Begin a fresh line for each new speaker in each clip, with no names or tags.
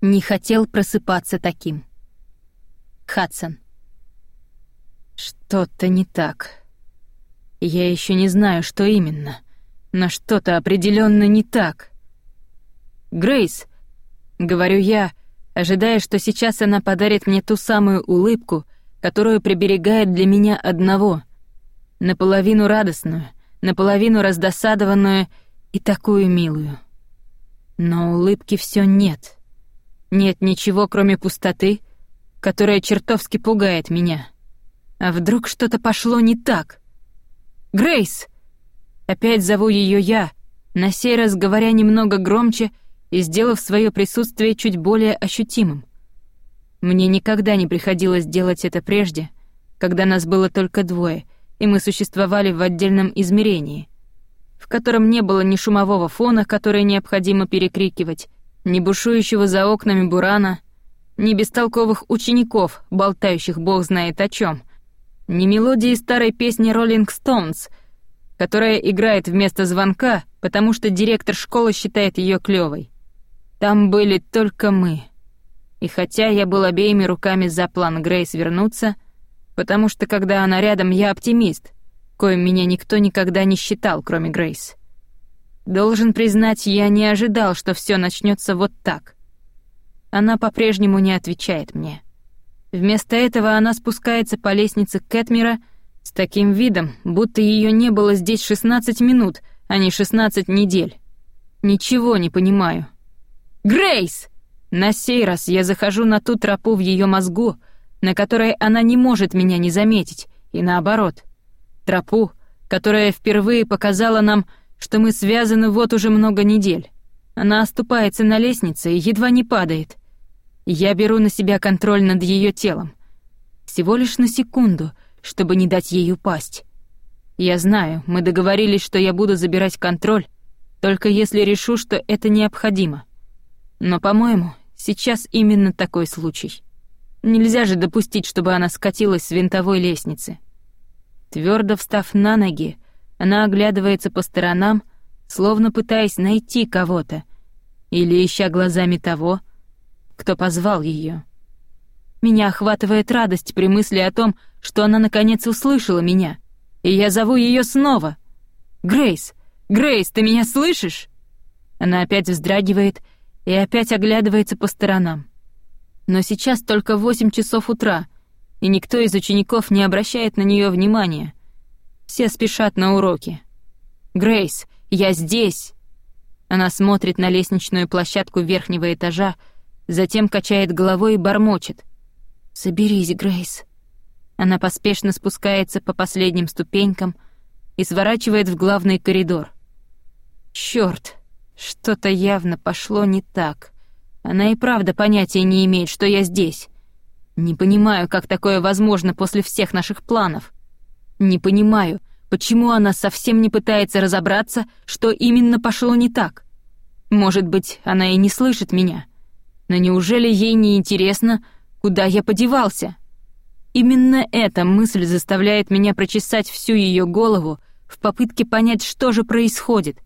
не хотел просыпаться таким. Хадсон. Что-то не так. Я еще не знаю, что именно, но что-то определенно не так. Грейс, говорю я, ожидая, что сейчас она подарит мне ту самую улыбку, которую приберегает для меня одного, наполовину радостную, наполовину раздосадованную и такую милую. Но улыбки все нет. Нет ничего, кроме пустоты, которая чертовски пугает меня. А вдруг что-то пошло не так? Грейс! Опять зову ее я, на сей раз говоря немного громче и сделав свое присутствие чуть более ощутимым. Мне никогда не приходилось делать это прежде, когда нас было только двое, и мы существовали в отдельном измерении, в котором не было ни шумового фона, который необходимо перекрикивать, ни бушующего за окнами бурана, ни бестолковых учеников, болтающих бог знает о чем, ни мелодии старой песни «Роллинг Стоунс», которая играет вместо звонка, потому что директор школы считает ее клёвой. Там были только мы. И хотя я был обеими руками за план Грейс вернуться, потому что когда она рядом, я оптимист, коим меня никто никогда не считал, кроме Грейс. Должен признать, я не ожидал, что все начнется вот так. Она по-прежнему не отвечает мне. Вместо этого она спускается по лестнице Кэтмира с таким видом, будто ее не было здесь 16 минут, а не 16 недель. Ничего не понимаю. Грейс! На сей раз я захожу на ту тропу в ее мозгу, на которой она не может меня не заметить, и наоборот. Тропу, которая впервые показала нам, что мы связаны вот уже много недель. Она оступается на лестнице и едва не падает. Я беру на себя контроль над ее телом. Всего лишь на секунду, чтобы не дать ей упасть. Я знаю, мы договорились, что я буду забирать контроль, только если решу, что это необходимо. Но, по-моему, сейчас именно такой случай. Нельзя же допустить, чтобы она скатилась с винтовой лестницы. Твердо встав на ноги, она оглядывается по сторонам, словно пытаясь найти кого-то, или ища глазами того, кто позвал ее. Меня охватывает радость при мысли о том, что она наконец услышала меня, и я зову ее снова. «Грейс! Грейс, ты меня слышишь?» Она опять вздрагивает и опять оглядывается по сторонам. Но сейчас только восемь часов утра, и никто из учеников не обращает на нее внимания. Все спешат на уроки. «Грейс, я здесь!» Она смотрит на лестничную площадку верхнего этажа, затем качает головой и бормочет. «Соберись, Грейс». Она поспешно спускается по последним ступенькам и сворачивает в главный коридор. «Чёрт!» Что-то явно пошло не так. Она и правда понятия не имеет, что я здесь. Не понимаю, как такое возможно после всех наших планов. Не понимаю, почему она совсем не пытается разобраться, что именно пошло не так. Может быть, она и не слышит меня. Но неужели ей не интересно, куда я подевался? Именно эта мысль заставляет меня прочесать всю ее голову в попытке понять, что же происходит.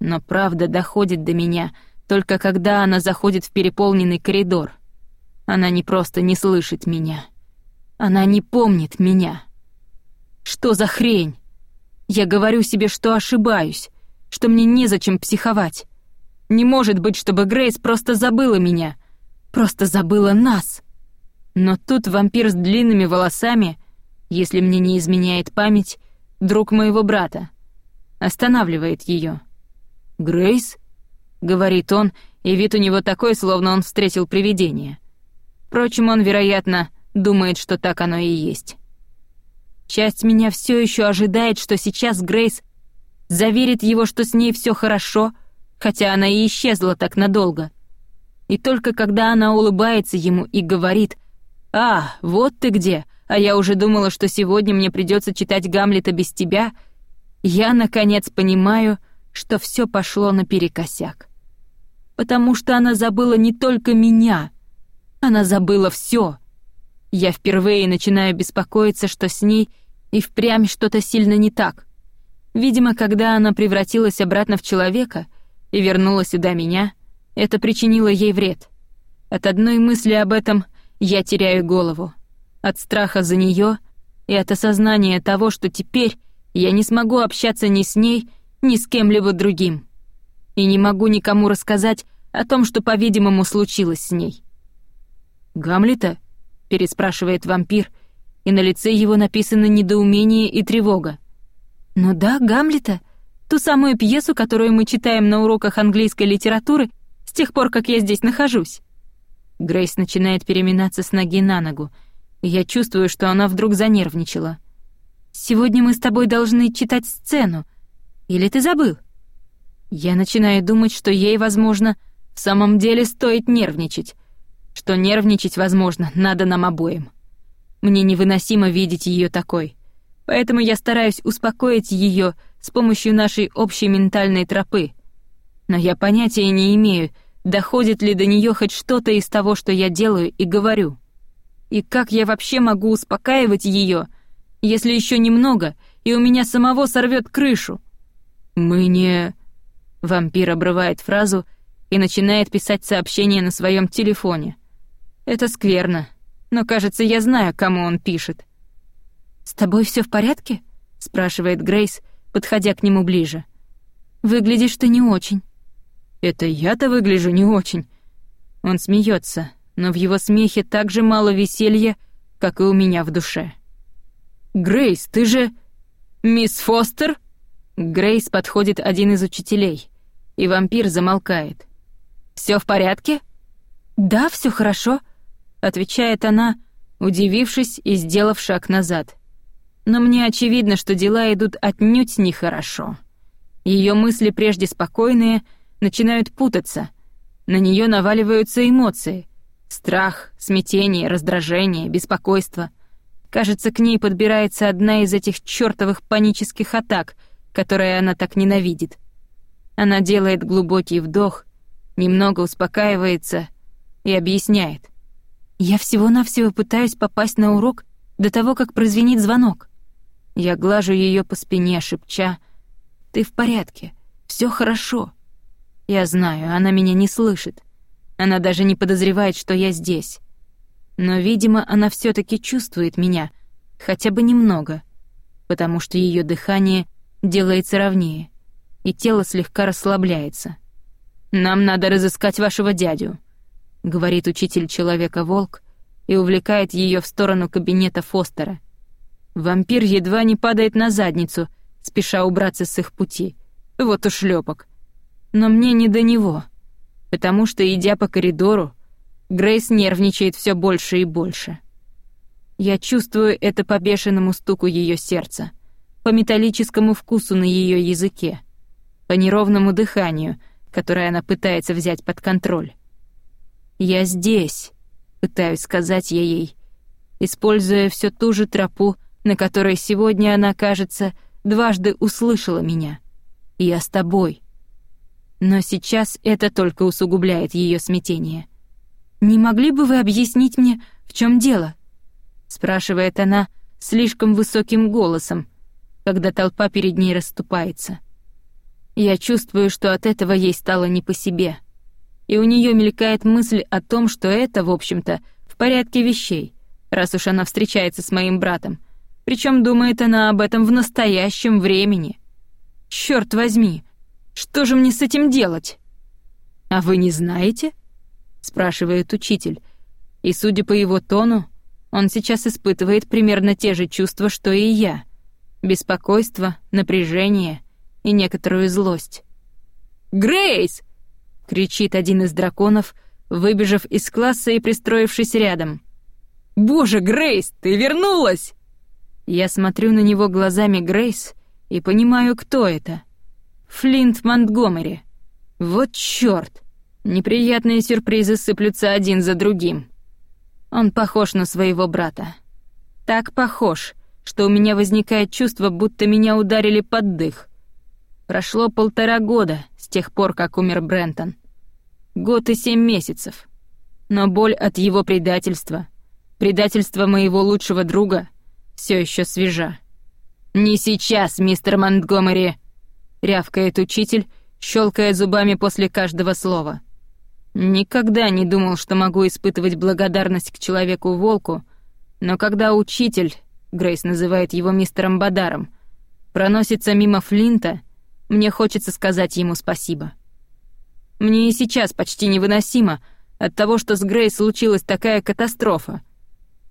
Но правда доходит до меня только когда она заходит в переполненный коридор. Она не просто не слышит меня. Она не помнит меня. Что за хрень? Я говорю себе, что ошибаюсь, что мне незачем психовать. Не может быть, чтобы Грейс просто забыла меня, просто забыла нас. Но тут вампир с длинными волосами, если мне не изменяет память, друг моего брата, останавливает ее. «Грейс?» — говорит он, и вид у него такой, словно он встретил привидение. Впрочем, он, вероятно, думает, что так оно и есть. Часть меня все еще ожидает, что сейчас Грейс заверит его, что с ней все хорошо, хотя она и исчезла так надолго. И только когда она улыбается ему и говорит «А, вот ты где, а я уже думала, что сегодня мне придется читать Гамлета без тебя», я, наконец, понимаю, что все пошло наперекосяк. Потому что она забыла не только меня, она забыла все. Я впервые начинаю беспокоиться, что с ней и впрямь что-то сильно не так. Видимо, когда она превратилась обратно в человека и вернула сюда меня, это причинило ей вред. От одной мысли об этом я теряю голову. От страха за нее и от осознания того, что теперь я не смогу общаться ни с ней, ни с кем-либо другим. И не могу никому рассказать о том, что, по-видимому, случилось с ней. «Гамлета?» — переспрашивает вампир, и на лице его написано недоумение и тревога. «Ну да, Гамлета. Ту самую пьесу, которую мы читаем на уроках английской литературы с тех пор, как я здесь нахожусь». Грейс начинает переминаться с ноги на ногу, и я чувствую, что она вдруг занервничала. «Сегодня мы с тобой должны читать сцену. Или ты забыл?» Я начинаю думать, что ей, возможно, в самом деле стоит нервничать, что нервничать, возможно, надо нам обоим. Мне невыносимо видеть ее такой, поэтому я стараюсь успокоить ее с помощью нашей общей ментальной тропы. Но я понятия не имею, доходит ли до нее хоть что-то из того, что я делаю и говорю. И как я вообще могу успокаивать ее, если еще немного, и у меня самого сорвет крышу? Мы не... Вампир обрывает фразу и начинает писать сообщение на своем телефоне. Это скверно, но, кажется, я знаю, кому он пишет. «С тобой все в порядке?» — спрашивает Грейс, подходя к нему ближе. «Выглядишь ты не очень». «Это я-то выгляжу не очень». Он смеется, но в его смехе так же мало веселья, как и у меня в душе. «Грейс, ты же... Мисс Фостер?» Грейс подходит один из учителей, и вампир замолкает. Все в порядке?» «Да, все хорошо», — отвечает она, удивившись и сделав шаг назад. Но мне очевидно, что дела идут отнюдь нехорошо. Ее мысли, прежде спокойные, начинают путаться. На нее наваливаются эмоции. Страх, смятение, раздражение, беспокойство. Кажется, к ней подбирается одна из этих чёртовых панических атак, которые она так ненавидит. Она делает глубокий вдох немного успокаивается и объясняет. «Я всего-навсего пытаюсь попасть на урок до того, как прозвенит звонок. Я глажу ее по спине, шепча, «Ты в порядке, все хорошо». Я знаю, она меня не слышит. Она даже не подозревает, что я здесь. Но, видимо, она все таки чувствует меня, хотя бы немного, потому что ее дыхание делается ровнее, и тело слегка расслабляется. «Нам надо разыскать вашего дядю», — говорит учитель Человека-волк и увлекает ее в сторону кабинета Фостера. Вампир едва не падает на задницу, спеша убраться с их пути. Вот уж шлепок. Но мне не до него, потому что, идя по коридору, Грейс нервничает все больше и больше. Я чувствую это по бешеному стуку ее сердца, по металлическому вкусу на ее языке, по неровному дыханию — которое она пытается взять под контроль. «Я здесь», — пытаюсь сказать я ей, используя всю ту же тропу, на которой сегодня она, кажется, дважды услышала меня. «Я с тобой». Но сейчас это только усугубляет ее смятение. «Не могли бы вы объяснить мне, в чем дело?» — спрашивает она слишком высоким голосом, когда толпа перед ней расступается. Я чувствую, что от этого ей стало не по себе. И у нее мелькает мысль о том, что это, в общем-то, в порядке вещей, раз уж она встречается с моим братом. Причем думает она об этом в настоящем времени. Черт возьми, что же мне с этим делать? А вы не знаете? спрашивает учитель. И судя по его тону, он сейчас испытывает примерно те же чувства, что и я. Беспокойство, напряжение — и некоторую злость. «Грейс!» — кричит один из драконов, выбежав из класса и пристроившись рядом. «Боже, Грейс, ты вернулась!» Я смотрю на него глазами Грейс и понимаю, кто это. Флинт Монтгомери. Вот чёрт! Неприятные сюрпризы сыплются один за другим. Он похож на своего брата. Так похож, что у меня возникает чувство, будто меня ударили под дых. Прошло полтора года с тех пор, как умер Брентон. Год и семь месяцев. Но боль от его предательства, предательства моего лучшего друга, все еще свежа. «Не сейчас, мистер Монтгомери!» — рявкает учитель, щелкая зубами после каждого слова. Никогда не думал, что могу испытывать благодарность к человеку-волку, но когда учитель, Грейс называет его мистером Бадаром, проносится мимо Флинта, мне хочется сказать ему спасибо. Мне и сейчас почти невыносимо от того, что с Грейс случилась такая катастрофа.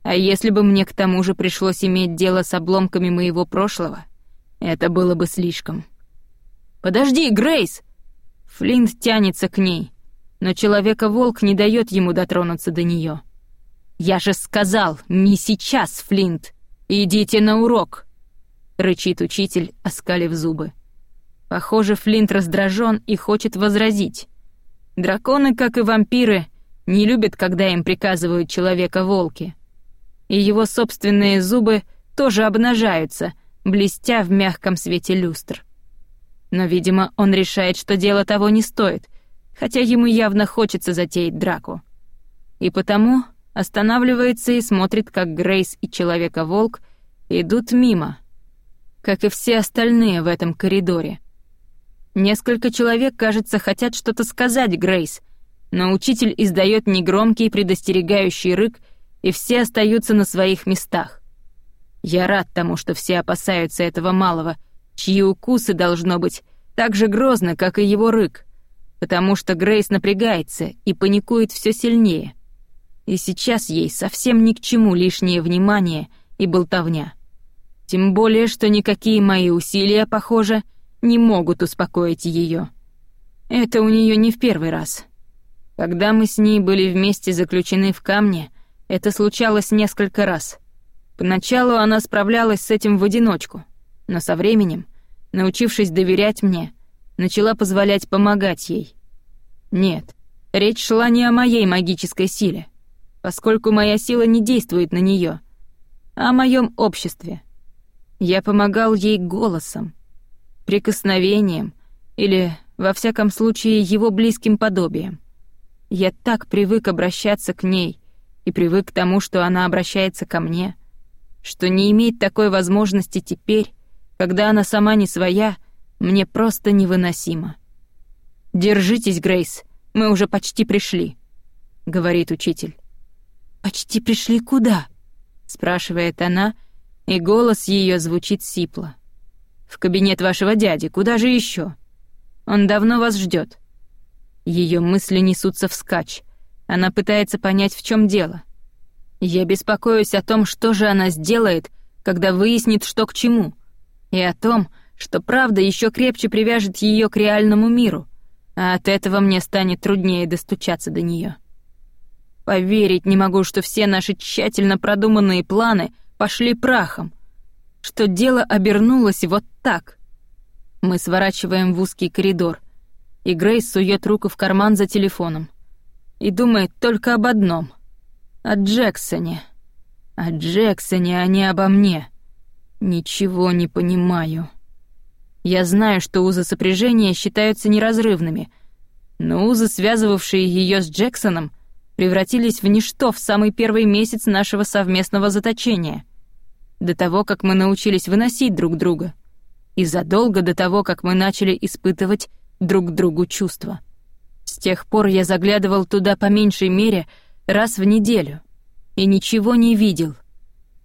А если бы мне к тому же пришлось иметь дело с обломками моего прошлого, это было бы слишком. «Подожди, Грейс!» Флинт тянется к ней, но Человека-волк не дает ему дотронуться до нее. «Я же сказал, не сейчас, Флинт! Идите на урок!» — рычит учитель, оскалив зубы. Похоже, Флинт раздражен и хочет возразить. Драконы, как и вампиры, не любят, когда им приказывают человека-волки. И его собственные зубы тоже обнажаются, блестя в мягком свете люстр. Но, видимо, он решает, что дело того не стоит, хотя ему явно хочется затеять драку. И потому останавливается и смотрит, как Грейс и Человека-волк идут мимо, как и все остальные в этом коридоре. Несколько человек, кажется, хотят что-то сказать Грейс, но учитель издает негромкий предостерегающий рык, и все остаются на своих местах. Я рад тому, что все опасаются этого малого, чьи укусы должно быть так же грозно, как и его рык, потому что Грейс напрягается и паникует все сильнее. И сейчас ей совсем ни к чему лишнее внимание и болтовня. Тем более, что никакие мои усилия, похоже, — не могут успокоить ее. Это у нее не в первый раз. Когда мы с ней были вместе заключены в камне, это случалось несколько раз. Поначалу она справлялась с этим в одиночку, но со временем, научившись доверять мне, начала позволять помогать ей. Нет, речь шла не о моей магической силе, поскольку моя сила не действует на нее, а о моем обществе. Я помогал ей голосом, прикосновением или, во всяком случае, его близким подобием. Я так привык обращаться к ней и привык к тому, что она обращается ко мне, что не иметь такой возможности теперь, когда она сама не своя, мне просто невыносимо. «Держитесь, Грейс, мы уже почти пришли», — говорит учитель. «Почти пришли куда?» — спрашивает она, и голос ее звучит сипло. В кабинет вашего дяди, куда же еще? Он давно вас ждет. Ее мысли несутся вскачь. Она пытается понять, в чем дело. Я беспокоюсь о том, что же она сделает, когда выяснит, что к чему, и о том, что правда еще крепче привяжет ее к реальному миру, а от этого мне станет труднее достучаться до нее. Поверить не могу, что все наши тщательно продуманные планы пошли прахом, что дело обернулось вот так. Мы сворачиваем в узкий коридор, и Грейс сует руку в карман за телефоном и думает только об одном — о Джексоне. О Джексоне, а не обо мне. Ничего не понимаю. Я знаю, что узы сопряжения считаются неразрывными, но узы, связывавшие ее с Джексоном, превратились в ничто в самый первый месяц нашего совместного заточения — до того, как мы научились выносить друг друга, и задолго до того, как мы начали испытывать друг другу чувства. С тех пор я заглядывал туда по меньшей мере раз в неделю и ничего не видел.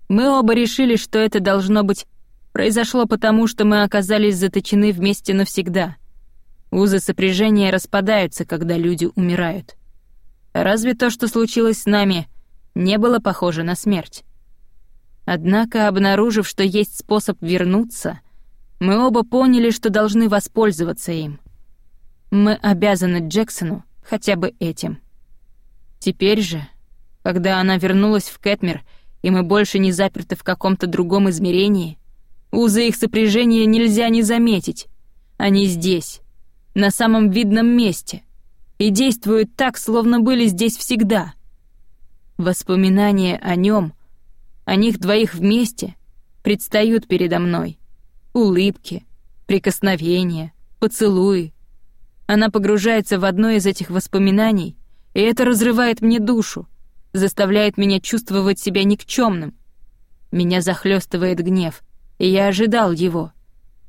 Мы оба решили, что это должно быть произошло потому, что мы оказались заточены вместе навсегда. Узы сопряжения распадаются, когда люди умирают. Разве то, что случилось с нами, не было похоже на смерть? Однако, обнаружив, что есть способ вернуться, мы оба поняли, что должны воспользоваться им. Мы обязаны Джексону хотя бы этим. Теперь же, когда она вернулась в Кэтмер, и мы больше не заперты в каком-то другом измерении, узы их сопряжения нельзя не заметить. Они здесь, на самом видном месте, и действуют так, словно были здесь всегда. Воспоминания о нем — о них двоих вместе предстают передо мной. Улыбки, прикосновения, поцелуи. Она погружается в одно из этих воспоминаний, и это разрывает мне душу, заставляет меня чувствовать себя никчемным. Меня захлестывает гнев, и я ожидал его.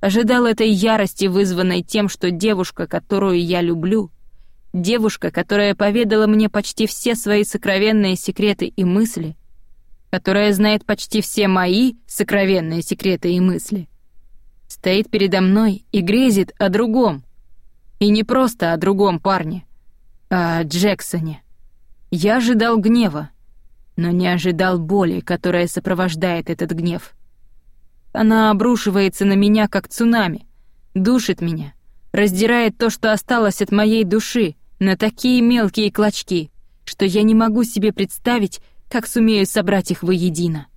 Ожидал этой ярости, вызванной тем, что девушка, которую я люблю, девушка, которая поведала мне почти все свои сокровенные секреты и мысли, которая знает почти все мои сокровенные секреты и мысли, стоит передо мной и грезит о другом. И не просто о другом парне, а о Джексоне. Я ожидал гнева, но не ожидал боли, которая сопровождает этот гнев. Она обрушивается на меня, как цунами, душит меня, раздирает то, что осталось от моей души, на такие мелкие клочки, что я не могу себе представить, как сумею собрать их воедино.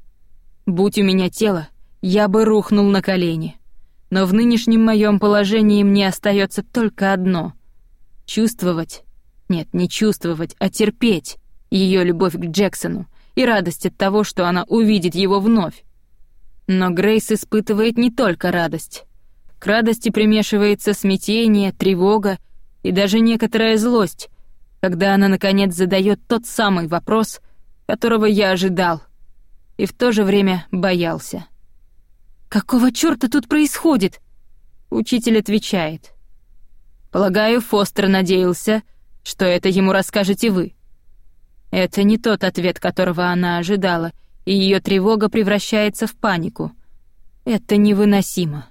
Будь у меня тело, я бы рухнул на колени. Но в нынешнем моем положении мне остается только одно — чувствовать, нет, не чувствовать, а терпеть ее любовь к Джексону и радость от того, что она увидит его вновь. Но Грейс испытывает не только радость. К радости примешивается смятение, тревога и даже некоторая злость, когда она, наконец, задает тот самый вопрос, которого я ожидал, и в то же время боялся. «Какого чёрта тут происходит?» Учитель отвечает. «Полагаю, Фостер надеялся, что это ему расскажете вы». Это не тот ответ, которого она ожидала, и ее тревога превращается в панику. Это невыносимо.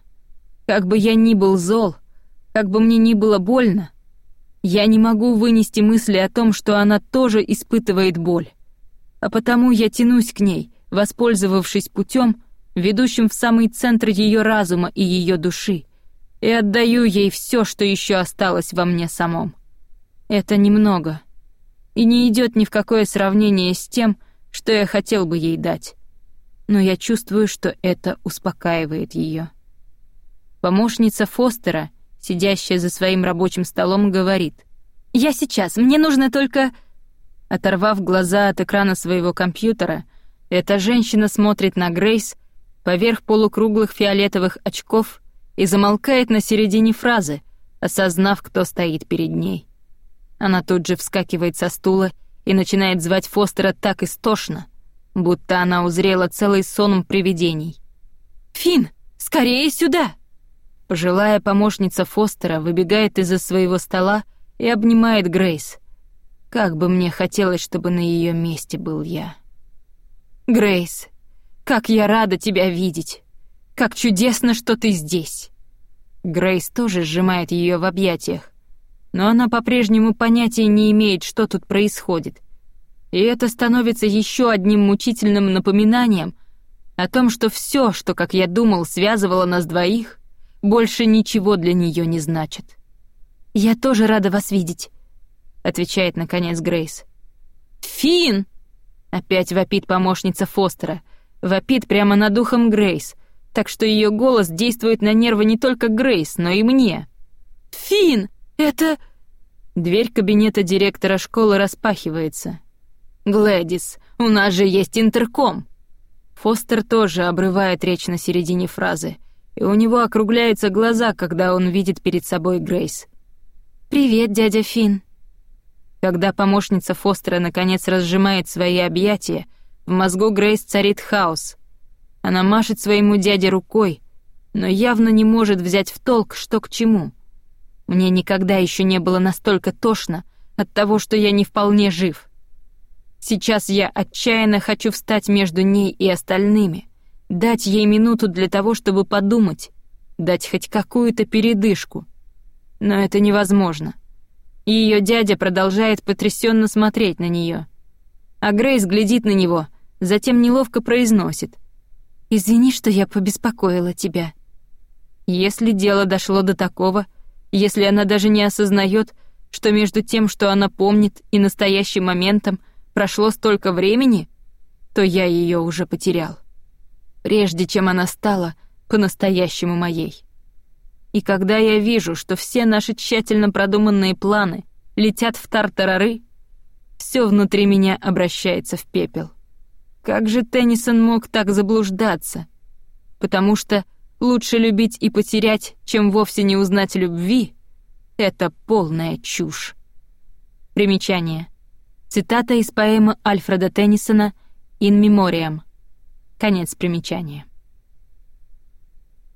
Как бы я ни был зол, как бы мне ни было больно, я не могу вынести мысли о том, что она тоже испытывает боль. А потому я тянусь к ней, воспользовавшись путем, ведущим в самый центр ее разума и ее души, и отдаю ей все, что еще осталось во мне самом. Это немного, и не идет ни в какое сравнение с тем, что я хотел бы ей дать. Но я чувствую, что это успокаивает ее. Помощница Фостера, сидящая за своим рабочим столом, говорит. «Я сейчас, мне нужно только...» Оторвав глаза от экрана своего компьютера, эта женщина смотрит на Грейс поверх полукруглых фиолетовых очков и замолкает на середине фразы, осознав, кто стоит перед ней. Она тут же вскакивает со стула и начинает звать Фостера так истошно, будто она узрела целый сон привидений. «Фин, скорее сюда!» Пожилая помощница Фостера выбегает из-за своего стола и обнимает Грейс. Как бы мне хотелось, чтобы на ее месте был я. «Грейс, как я рада тебя видеть! Как чудесно, что ты здесь!» Грейс тоже сжимает ее в объятиях но она по-прежнему понятия не имеет, что тут происходит. И это становится еще одним мучительным напоминанием о том, что все, что, как я думал, связывало нас двоих, больше ничего для нее не значит. «Я тоже рада вас видеть», — отвечает, наконец, Грейс. «Фин!» — опять вопит помощница Фостера. Вопит прямо над ухом Грейс, так что ее голос действует на нервы не только Грейс, но и мне. «Фин! Это...» Дверь кабинета директора школы распахивается. «Глэдис, у нас же есть интерком!» Фостер тоже обрывает речь на середине фразы, и у него округляются глаза, когда он видит перед собой Грейс. «Привет, дядя Фин. Когда помощница Фостера наконец разжимает свои объятия, в мозгу Грейс царит хаос. Она машет своему дяде рукой, но явно не может взять в толк, что к чему — мне никогда еще не было настолько тошно от того, что я не вполне жив. Сейчас я отчаянно хочу встать между ней и остальными, дать ей минуту для того, чтобы подумать, дать хоть какую-то передышку. Но это невозможно. Ее дядя продолжает потрясенно смотреть на нее. А Грейс глядит на него, затем неловко произносит. «Извини, что я побеспокоила тебя». Если дело дошло до такого, если она даже не осознает, что между тем, что она помнит, и настоящим моментом прошло столько времени, то я ее уже потерял. Прежде чем она стала по-настоящему моей. И когда я вижу, что все наши тщательно продуманные планы летят в тартарары, все внутри меня обращается в пепел. Как же Теннисон мог так заблуждаться? Потому что лучше любить и потерять, чем вовсе не узнать любви, это полная чушь. Примечание. Цитата из поэмы Альфреда Теннисона «In Memoriam». Конец примечания.